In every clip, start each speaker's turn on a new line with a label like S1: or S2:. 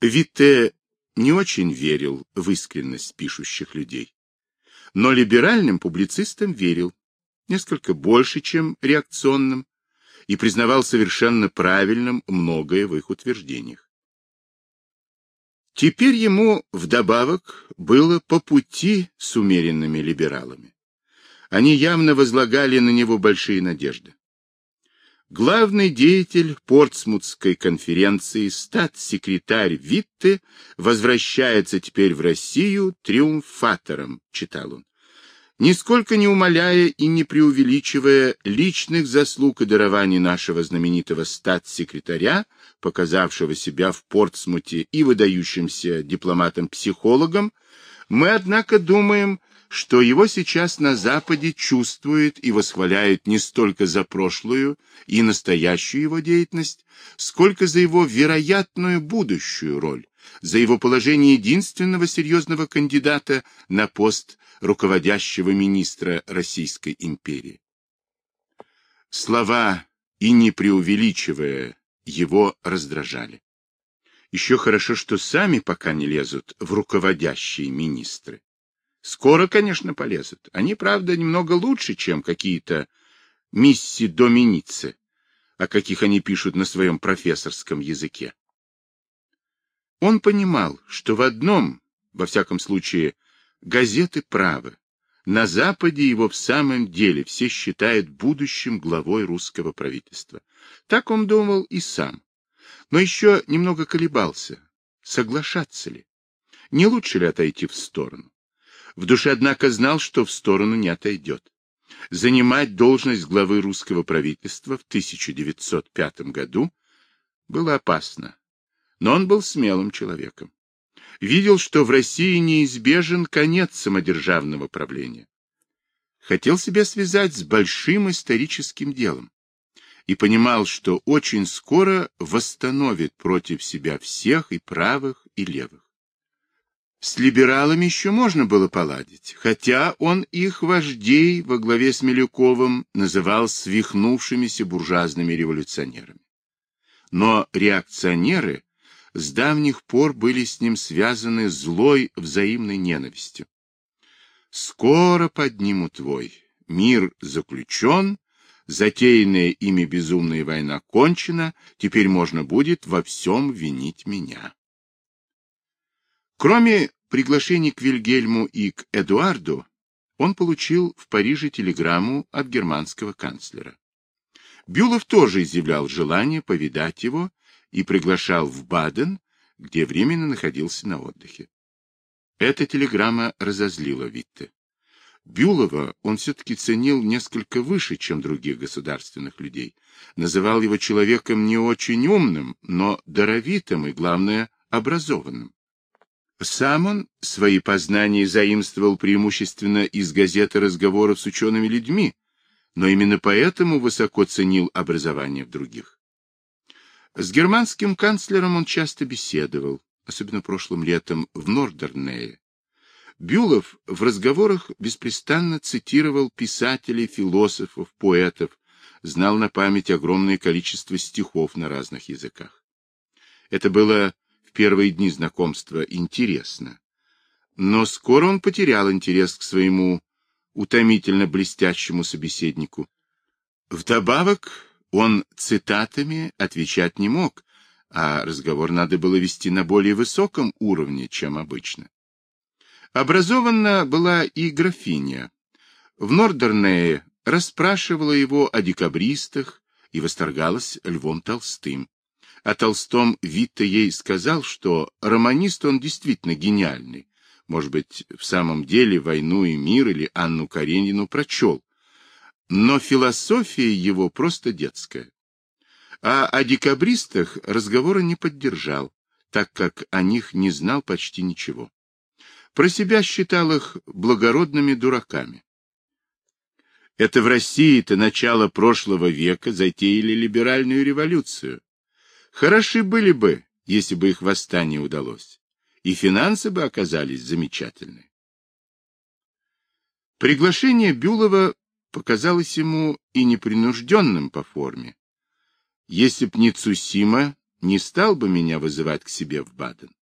S1: Витте не очень верил в искренность пишущих людей, но либеральным публицистам верил, несколько больше, чем реакционным, и признавал совершенно правильным многое в их утверждениях. Теперь ему вдобавок было по пути с умеренными либералами. Они явно возлагали на него большие надежды. Главный деятель Портсмутской конференции, статс-секретарь Витте, возвращается теперь в Россию триумфатором, читал он. Нисколько не умаляя и не преувеличивая личных заслуг и дарований нашего знаменитого статс-секретаря, показавшего себя в Портсмуте и выдающимся дипломатом-психологом, мы, однако, думаем, что его сейчас на Западе чувствуют и восхваляют не столько за прошлую и настоящую его деятельность, сколько за его вероятную будущую роль, за его положение единственного серьезного кандидата на пост руководящего министра Российской империи. Слова и не преувеличивая его раздражали. Еще хорошо, что сами пока не лезут в руководящие министры. Скоро, конечно, полезут. Они, правда, немного лучше, чем какие-то мисси доминицы, о каких они пишут на своем профессорском языке. Он понимал, что в одном, во всяком случае, газеты правы. На Западе его в самом деле все считают будущим главой русского правительства. Так он думал и сам. Но еще немного колебался, соглашаться ли. Не лучше ли отойти в сторону? В душе, однако, знал, что в сторону не отойдет. Занимать должность главы русского правительства в 1905 году было опасно, но он был смелым человеком. Видел, что в России неизбежен конец самодержавного правления. Хотел себя связать с большим историческим делом и понимал, что очень скоро восстановит против себя всех и правых, и левых. С либералами еще можно было поладить, хотя он их вождей во главе с Милюковым называл свихнувшимися буржуазными революционерами. Но реакционеры с давних пор были с ним связаны злой взаимной ненавистью. Скоро подниму твой, мир заключен, затеянная ими безумная война кончена, теперь можно будет во всем винить меня. Кроме приглашений к Вильгельму и к Эдуарду, он получил в Париже телеграмму от германского канцлера. Бюлов тоже изъявлял желание повидать его и приглашал в Баден, где временно находился на отдыхе. Эта телеграмма разозлила Витте. Бюлова он все-таки ценил несколько выше, чем других государственных людей. Называл его человеком не очень умным, но даровитым и, главное, образованным. Сам он свои познания заимствовал преимущественно из газеты разговоров с учеными людьми, но именно поэтому высоко ценил образование в других. С германским канцлером он часто беседовал, особенно прошлым летом в Нордернее. Бюлов в разговорах беспрестанно цитировал писателей, философов, поэтов, знал на память огромное количество стихов на разных языках. Это было первые дни знакомства интересно. Но скоро он потерял интерес к своему утомительно блестящему собеседнику. Вдобавок, он цитатами отвечать не мог, а разговор надо было вести на более высоком уровне, чем обычно. Образована была и графиня. В Нордернее расспрашивала его о декабристах и восторгалась Львом Толстым. О Толстом Витта ей сказал, что романист он действительно гениальный. Может быть, в самом деле «Войну и мир» или Анну Каренину прочел, но философия его просто детская. А о декабристах разговора не поддержал, так как о них не знал почти ничего. Про себя считал их благородными дураками. Это в России-то начало прошлого века затеяли либеральную революцию. Хороши были бы, если бы их восстание удалось, и финансы бы оказались замечательны. Приглашение Бюлова показалось ему и непринужденным по форме. Если б не Цусима, не стал бы меня вызывать к себе в Баден.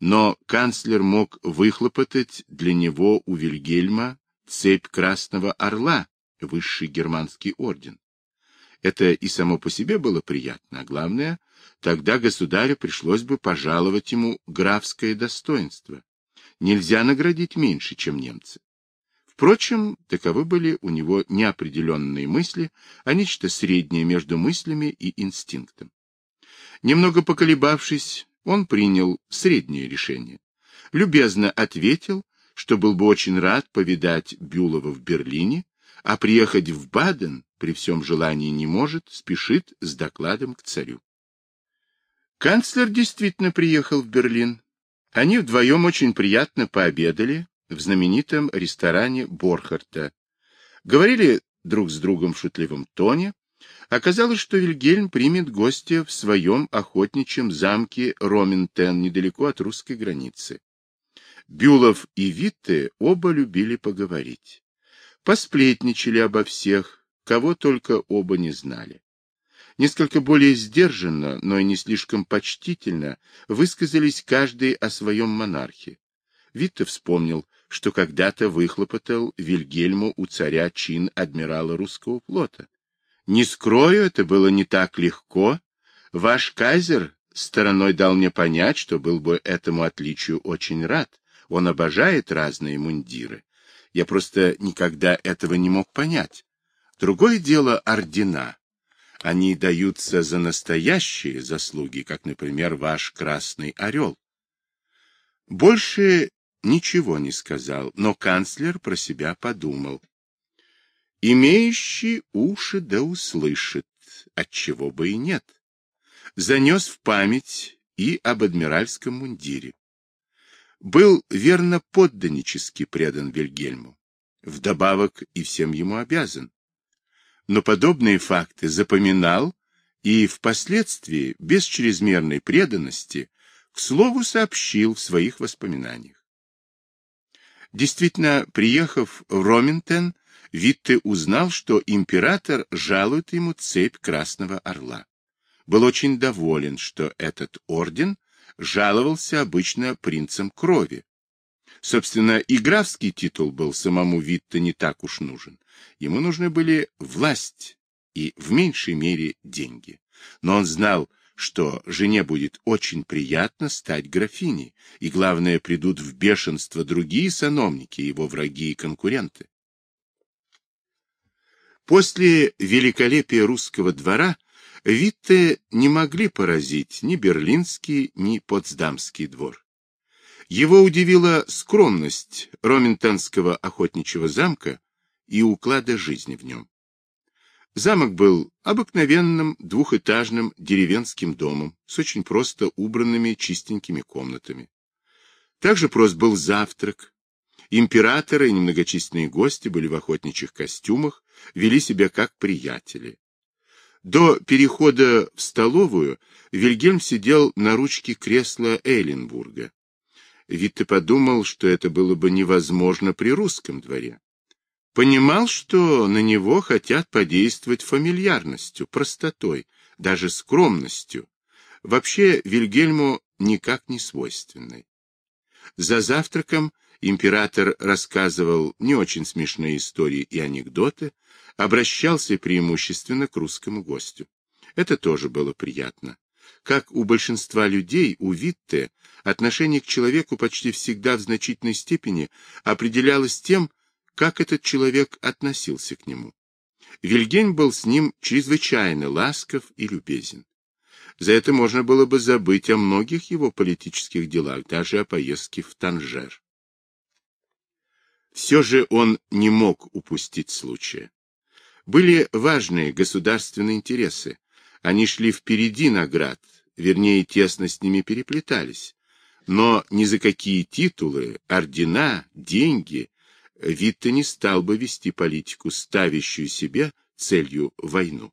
S1: Но канцлер мог выхлопотать для него у Вильгельма цепь Красного Орла, высший германский орден. Это и само по себе было приятно, а главное, тогда государю пришлось бы пожаловать ему графское достоинство. Нельзя наградить меньше, чем немцы. Впрочем, таковы были у него неопределенные мысли, а нечто среднее между мыслями и инстинктом. Немного поколебавшись, он принял среднее решение. Любезно ответил, что был бы очень рад повидать Бюлова в Берлине, а приехать в Баден при всем желании не может, спешит с докладом к царю. Канцлер действительно приехал в Берлин. Они вдвоем очень приятно пообедали в знаменитом ресторане Борхарта. Говорили друг с другом в шутливом тоне. Оказалось, что Вильгельм примет гостя в своем охотничьем замке Роментен, недалеко от русской границы. Бюлов и Витте оба любили поговорить. Посплетничали обо всех, кого только оба не знали. Несколько более сдержанно, но и не слишком почтительно высказались каждый о своем монархе. Витте вспомнил, что когда-то выхлопотал Вильгельму у царя чин адмирала русского флота. Не скрою, это было не так легко. Ваш кайзер стороной дал мне понять, что был бы этому отличию очень рад. Он обожает разные мундиры. Я просто никогда этого не мог понять. Другое дело ордена. Они даются за настоящие заслуги, как, например, ваш Красный Орел. Больше ничего не сказал, но канцлер про себя подумал. Имеющий уши да услышит, отчего бы и нет. Занес в память и об адмиральском мундире был верно подданнически предан Вильгельму, вдобавок и всем ему обязан. Но подобные факты запоминал и впоследствии, без чрезмерной преданности, к слову сообщил в своих воспоминаниях. Действительно, приехав в Роментен, Витте узнал, что император жалует ему цепь Красного Орла. Был очень доволен, что этот орден жаловался обычно принцем крови. Собственно, и графский титул был самому Витте не так уж нужен. Ему нужны были власть и, в меньшей мере, деньги. Но он знал, что жене будет очень приятно стать графиней, и, главное, придут в бешенство другие сановники, его враги и конкуренты. После великолепия русского двора Витте не могли поразить ни Берлинский, ни Потсдамский двор. Его удивила скромность Роментанского охотничьего замка и уклада жизни в нем. Замок был обыкновенным двухэтажным деревенским домом с очень просто убранными чистенькими комнатами. Также прост был завтрак. Императоры и немногочисленные гости были в охотничьих костюмах, вели себя как приятели. До перехода в столовую Вильгельм сидел на ручке кресла Эйленбурга. Витте подумал, что это было бы невозможно при русском дворе. Понимал, что на него хотят подействовать фамильярностью, простотой, даже скромностью, вообще Вильгельму никак не свойственной. За завтраком император рассказывал не очень смешные истории и анекдоты, обращался преимущественно к русскому гостю. Это тоже было приятно. Как у большинства людей, у Витте отношение к человеку почти всегда в значительной степени определялось тем, как этот человек относился к нему. Вильгельм был с ним чрезвычайно ласков и любезен. За это можно было бы забыть о многих его политических делах, даже о поездке в Танжер. Все же он не мог упустить случая. Были важные государственные интересы. Они шли впереди наград, вернее, тесно с ними переплетались. Но ни за какие титулы, ордена, деньги Витте не стал бы вести политику, ставящую себе целью войну.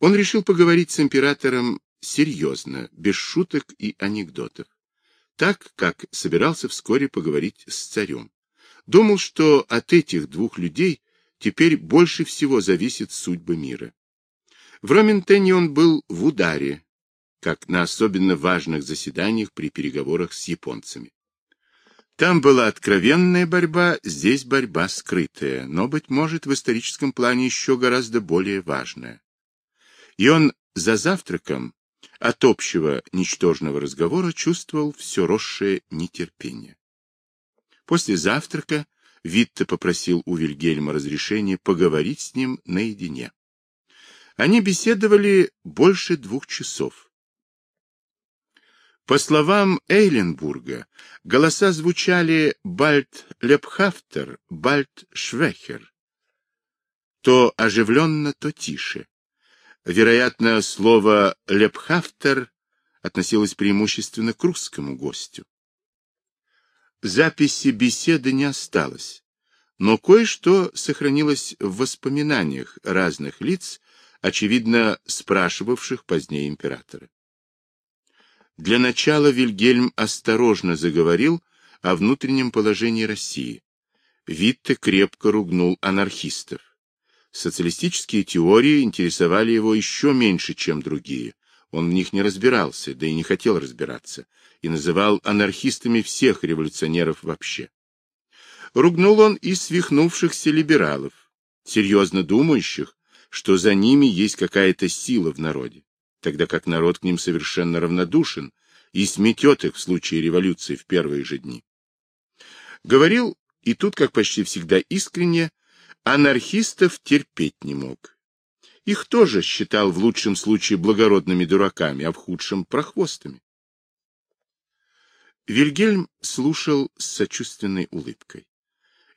S1: Он решил поговорить с императором серьезно, без шуток и анекдотов, так, как собирался вскоре поговорить с царем. Думал, что от этих двух людей теперь больше всего зависит судьба мира. В Роментене он был в ударе, как на особенно важных заседаниях при переговорах с японцами. Там была откровенная борьба, здесь борьба скрытая, но, быть может, в историческом плане еще гораздо более важная. И он за завтраком от общего ничтожного разговора чувствовал все росшее нетерпение. После завтрака Витте попросил у Вильгельма разрешения поговорить с ним наедине. Они беседовали больше двух часов. По словам Эйленбурга, голоса звучали «Бальд Лепхафтер», «Бальд Швехер», то оживленно, то тише. Вероятно, слово «Лепхафтер» относилось преимущественно к русскому гостю. Записи беседы не осталось, но кое-что сохранилось в воспоминаниях разных лиц, очевидно спрашивавших позднее императора. Для начала Вильгельм осторожно заговорил о внутреннем положении России. Витте крепко ругнул анархистов. Социалистические теории интересовали его еще меньше, чем другие. Он в них не разбирался, да и не хотел разбираться, и называл анархистами всех революционеров вообще. Ругнул он и свихнувшихся либералов, серьезно думающих, что за ними есть какая-то сила в народе, тогда как народ к ним совершенно равнодушен и сметет их в случае революции в первые же дни. Говорил, и тут, как почти всегда искренне, анархистов терпеть не мог. Их тоже считал в лучшем случае благородными дураками, а в худшем — прохвостами. Вильгельм слушал с сочувственной улыбкой.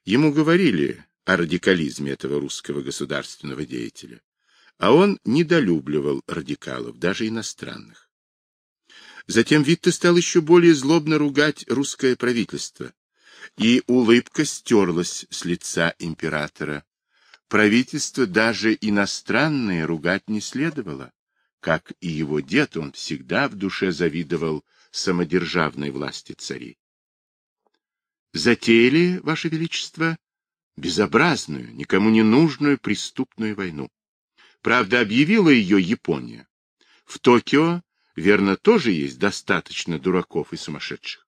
S1: Ему говорили о радикализме этого русского государственного деятеля, а он недолюбливал радикалов, даже иностранных. Затем Витте стал еще более злобно ругать русское правительство, и улыбка стерлась с лица императора. Правительство даже иностранное ругать не следовало. Как и его дед, он всегда в душе завидовал самодержавной власти царей. Затеяли, Ваше Величество, безобразную, никому не нужную преступную войну. Правда, объявила ее Япония. В Токио, верно, тоже есть достаточно дураков и сумасшедших.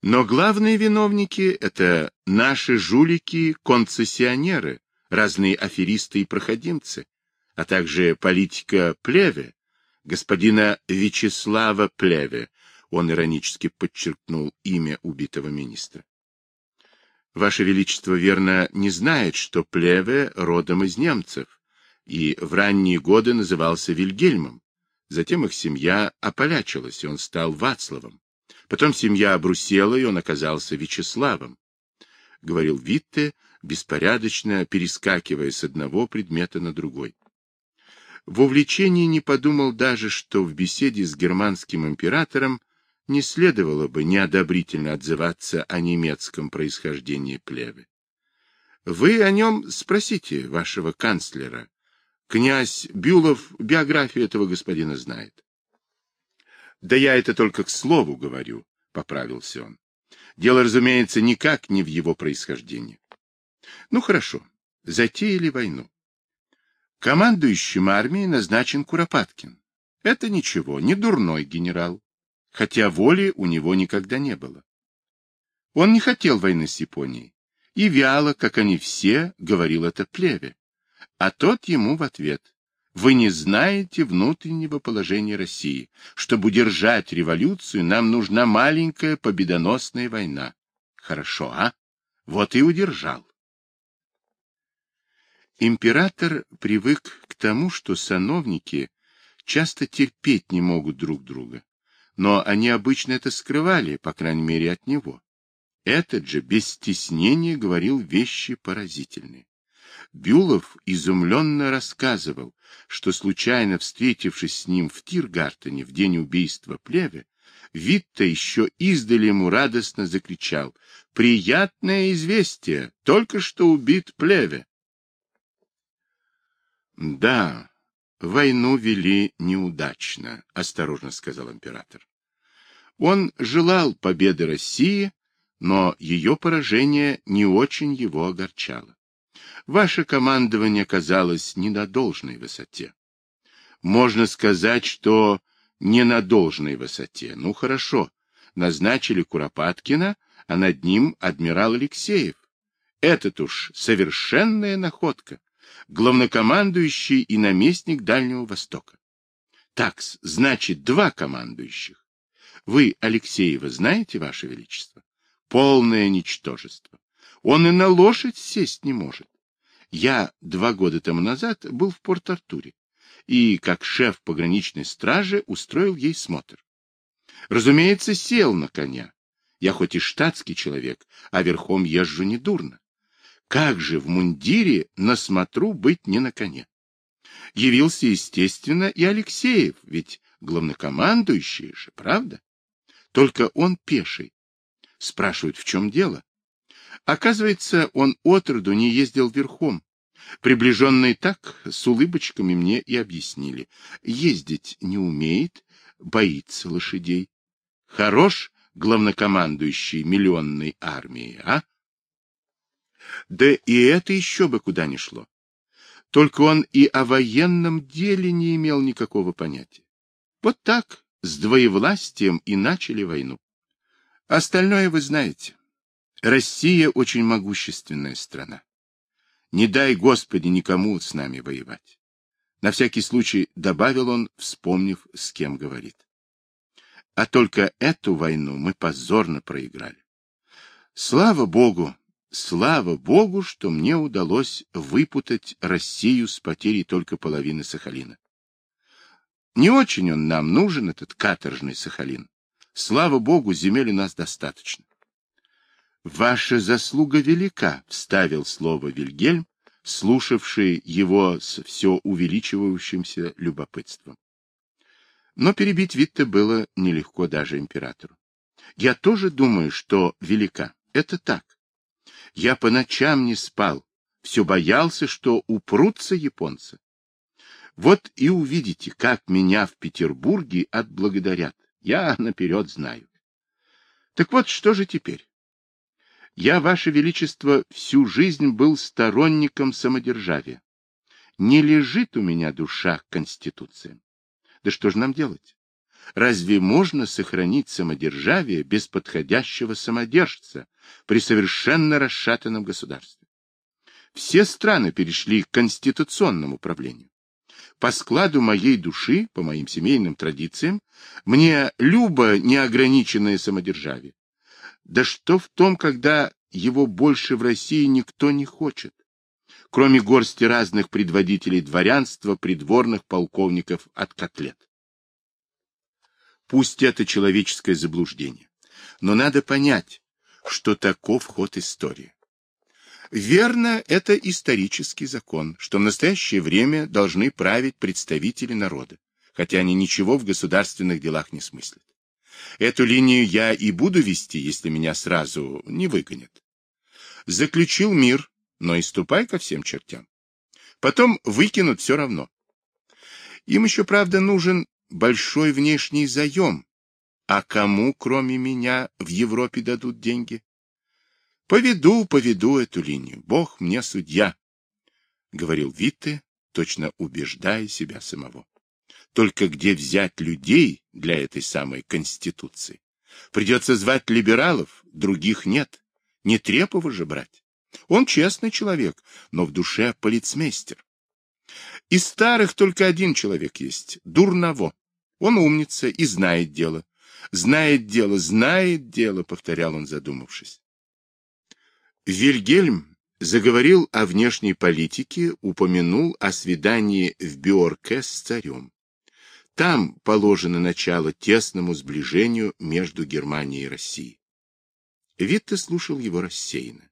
S1: Но главные виновники — это наши жулики-концессионеры, разные аферисты и проходимцы, а также политика Плеве, господина Вячеслава Плеве, он иронически подчеркнул имя убитого министра. Ваше Величество верно не знает, что Плеве родом из немцев и в ранние годы назывался Вильгельмом. Затем их семья ополячилась, и он стал Вацлавом. Потом семья обрусела, и он оказался Вячеславом. — говорил Витте, беспорядочно перескакивая с одного предмета на другой. В увлечении не подумал даже, что в беседе с германским императором не следовало бы неодобрительно отзываться о немецком происхождении плевы. Вы о нем спросите вашего канцлера. Князь Бюлов биографию этого господина знает. Да я это только к слову говорю, — поправился он. Дело, разумеется, никак не в его происхождении. Ну, хорошо, затеяли войну. Командующим армией назначен Куропаткин. Это ничего, не дурной генерал, хотя воли у него никогда не было. Он не хотел войны с Японией, и вяло, как они все, говорил это Плеве. А тот ему в ответ. Вы не знаете внутреннего положения России. Чтобы удержать революцию, нам нужна маленькая победоносная война. Хорошо, а? Вот и удержал. Император привык к тому, что сановники часто терпеть не могут друг друга, но они обычно это скрывали, по крайней мере, от него. Этот же без стеснения говорил вещи поразительные. Бюлов изумленно рассказывал, что, случайно встретившись с ним в Тиргартене в день убийства Плеве, Витта еще издали ему радостно закричал «Приятное известие! Только что убит Плеве!» «Да, войну вели неудачно», — осторожно сказал император. Он желал победы России, но ее поражение не очень его огорчало. Ваше командование оказалось не на должной высоте. Можно сказать, что не на должной высоте. Ну, хорошо, назначили Куропаткина, а над ним адмирал Алексеев. Этот уж совершенная находка, главнокомандующий и наместник Дальнего Востока. Так, значит, два командующих. Вы Алексеева знаете, Ваше Величество? Полное ничтожество. Он и на лошадь сесть не может. Я два года тому назад был в Порт-Артуре и, как шеф пограничной стражи, устроил ей смотр. Разумеется, сел на коня. Я хоть и штатский человек, а верхом езжу недурно. Как же в мундире на смотру быть не на коне? Явился, естественно, и Алексеев, ведь главнокомандующий же, правда? Только он пеший. Спрашивают, в чем дело? Оказывается, он отроду не ездил верхом. Приближенные так, с улыбочками мне и объяснили. Ездить не умеет, боится лошадей. Хорош главнокомандующий миллионной армии, а? Да и это еще бы куда ни шло. Только он и о военном деле не имел никакого понятия. Вот так, с двоевластием и начали войну. Остальное вы знаете. Россия очень могущественная страна. Не дай, Господи, никому с нами воевать. На всякий случай добавил он, вспомнив, с кем говорит. А только эту войну мы позорно проиграли. Слава Богу, слава Богу, что мне удалось выпутать Россию с потерей только половины Сахалина. Не очень он нам нужен, этот каторжный Сахалин. Слава Богу, земель у нас достаточно. Ваша заслуга велика, вставил слово Вильгельм, слушавший его с все увеличивающимся любопытством. Но перебить Витте было нелегко даже императору. Я тоже думаю, что велика. Это так. Я по ночам не спал, все боялся, что упрутся японцы. Вот и увидите, как меня в Петербурге отблагодарят. Я наперед знаю. Так вот, что же теперь? Я, Ваше Величество, всю жизнь был сторонником самодержавия. Не лежит у меня душа к конституциям. Да что же нам делать? Разве можно сохранить самодержавие без подходящего самодержца при совершенно расшатанном государстве? Все страны перешли к конституционному правлению. По складу моей души, по моим семейным традициям, мне любо неограниченное самодержавие. Да что в том, когда его больше в России никто не хочет, кроме горсти разных предводителей дворянства, придворных полковников от котлет. Пусть это человеческое заблуждение, но надо понять, что таков ход истории. Верно, это исторический закон, что в настоящее время должны править представители народа, хотя они ничего в государственных делах не смыслят. Эту линию я и буду вести, если меня сразу не выгонят. Заключил мир, но и ступай ко всем чертям. Потом выкинут все равно. Им еще, правда, нужен большой внешний заем. А кому, кроме меня, в Европе дадут деньги? Поведу, поведу эту линию. Бог мне судья, — говорил Витте, точно убеждая себя самого. Только где взять людей для этой самой Конституции? Придется звать либералов, других нет. Не Трепова же брать. Он честный человек, но в душе полицмейстер. Из старых только один человек есть — Дурново. Он умница и знает дело. Знает дело, знает дело, — повторял он, задумавшись. Вильгельм заговорил о внешней политике, упомянул о свидании в Биорке с царем. Там положено начало тесному сближению между Германией и Россией. Витте слушал его рассеянно.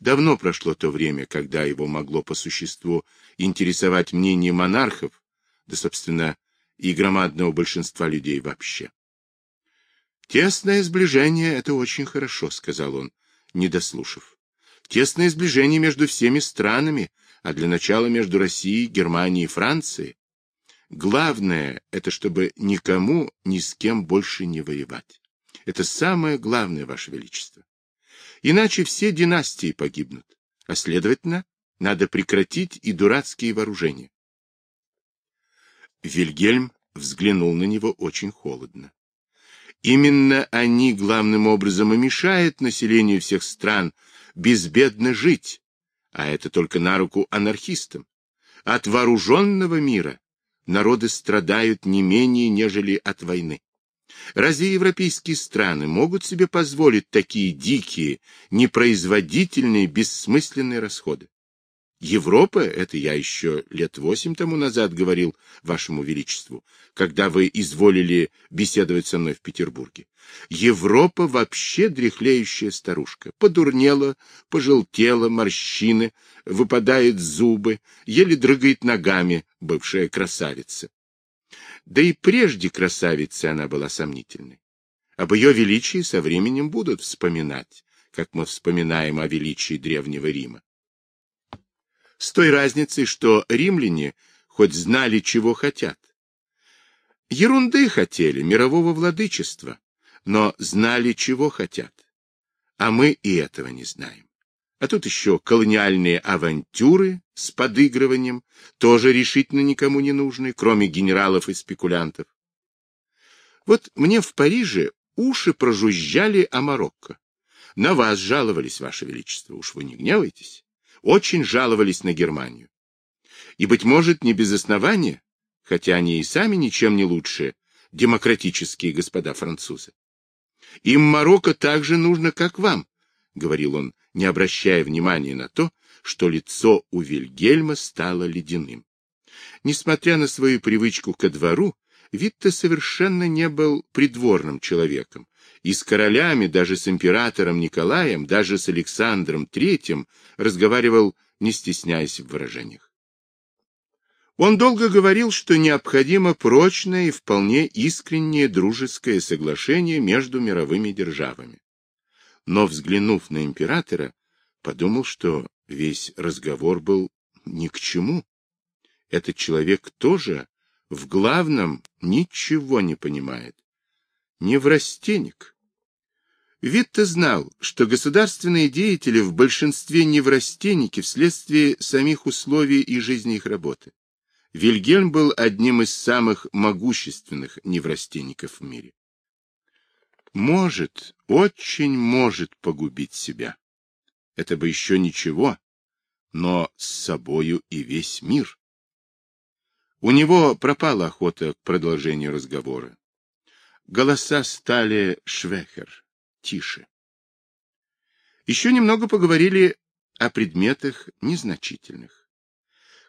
S1: Давно прошло то время, когда его могло по существу интересовать мнение монархов, да, собственно, и громадного большинства людей вообще. «Тесное сближение — это очень хорошо», — сказал он, не дослушав. «Тесное сближение между всеми странами, а для начала между Россией, Германией и Францией. Главное — это чтобы никому ни с кем больше не воевать. Это самое главное, Ваше Величество. Иначе все династии погибнут, а, следовательно, надо прекратить и дурацкие вооружения. Вильгельм взглянул на него очень холодно. Именно они главным образом и мешают населению всех стран безбедно жить, а это только на руку анархистам. От вооруженного мира народы страдают не менее, нежели от войны. Разве европейские страны могут себе позволить такие дикие, непроизводительные, бессмысленные расходы? Европа, это я еще лет восемь тому назад говорил вашему величеству, когда вы изволили беседовать со мной в Петербурге. Европа вообще дряхлеющая старушка. Подурнела, пожелтела, морщины, выпадают зубы, еле дрыгает ногами бывшая красавица. Да и прежде красавицы она была сомнительной. Об ее величии со временем будут вспоминать, как мы вспоминаем о величии Древнего Рима. С той разницей, что римляне хоть знали, чего хотят. Ерунды хотели, мирового владычества, но знали, чего хотят. А мы и этого не знаем. А тут еще колониальные авантюры с подыгрыванием, тоже решительно никому не нужны, кроме генералов и спекулянтов. Вот мне в Париже уши прожужжали о Марокко. На вас жаловались, Ваше Величество, уж вы не гневайтесь очень жаловались на Германию. И, быть может, не без основания, хотя они и сами ничем не лучше, демократические господа французы. Им Марокко так же нужно, как вам, — говорил он, не обращая внимания на то, что лицо у Вильгельма стало ледяным. Несмотря на свою привычку ко двору, Витте совершенно не был придворным человеком, и с королями, даже с императором Николаем, даже с Александром III разговаривал, не стесняясь в выражениях. Он долго говорил, что необходимо прочное и вполне искреннее дружеское соглашение между мировыми державами. Но, взглянув на императора, подумал, что весь разговор был ни к чему. Этот человек тоже в главном ничего не понимает. Не в растенник. Витте знал, что государственные деятели в большинстве неврастенники вследствие самих условий и жизни их работы. Вильгельм был одним из самых могущественных неврастенников в мире. Может, очень может погубить себя. Это бы еще ничего, но с собою и весь мир. У него пропала охота к продолжению разговора. Голоса стали швехер тише. Еще немного поговорили о предметах незначительных.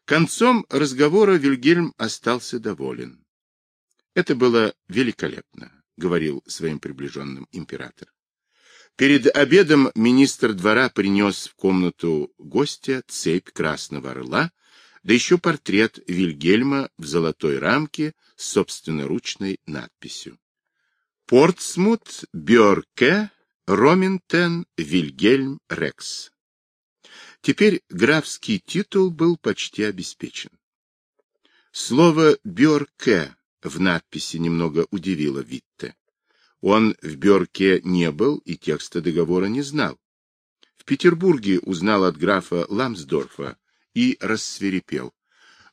S1: Концом разговора Вильгельм остался доволен. Это было великолепно, говорил своим приближенным император. Перед обедом министр двора принес в комнату гостя цепь красного орла, да еще портрет Вильгельма в золотой рамке с собственноручной надписью. Портсмут, Бьорке, Роминтен, Вильгельм, Рекс. Теперь графский титул был почти обеспечен. Слово «Бьорке» в надписи немного удивило Витте. Он в Бьорке не был и текста договора не знал. В Петербурге узнал от графа Ламсдорфа и рассверепел.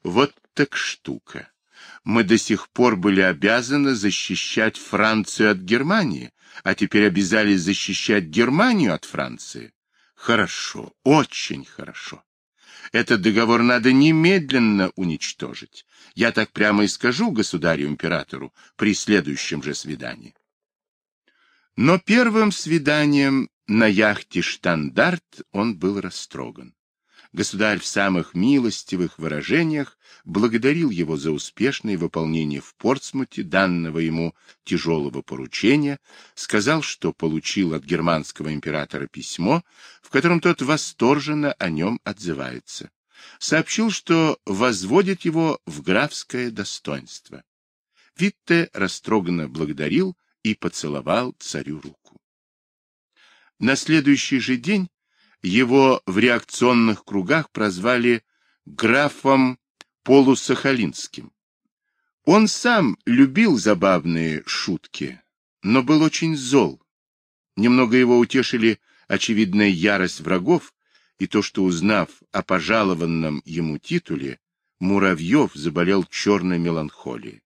S1: Вот так штука мы до сих пор были обязаны защищать Францию от Германии, а теперь обязались защищать Германию от Франции. Хорошо, очень хорошо. Этот договор надо немедленно уничтожить. Я так прямо и скажу государю-императору при следующем же свидании. Но первым свиданием на яхте «Штандарт» он был растроган государь в самых милостивых выражениях благодарил его за успешное выполнение в Портсмуте данного ему тяжелого поручения, сказал, что получил от германского императора письмо, в котором тот восторженно о нем отзывается. Сообщил, что возводит его в графское достоинство. Витте растроганно благодарил и поцеловал царю руку. На следующий же день его в реакционных кругах прозвали графом Полусахалинским. Он сам любил забавные шутки, но был очень зол. Немного его утешили очевидная ярость врагов и то, что, узнав о пожалованном ему титуле, Муравьев заболел черной меланхолией.